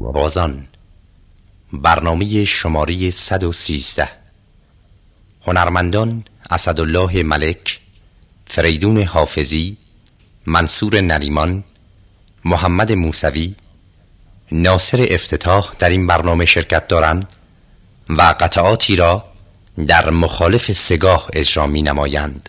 بازان برنامه شماره 113 هنرمندان اسدالله ملک فریدون حافظی منصور نریمان محمد موسوی ناصر افتتاح در این برنامه شرکت دارند و قطعاتی را در مخالف سگاه اجرا می نمایند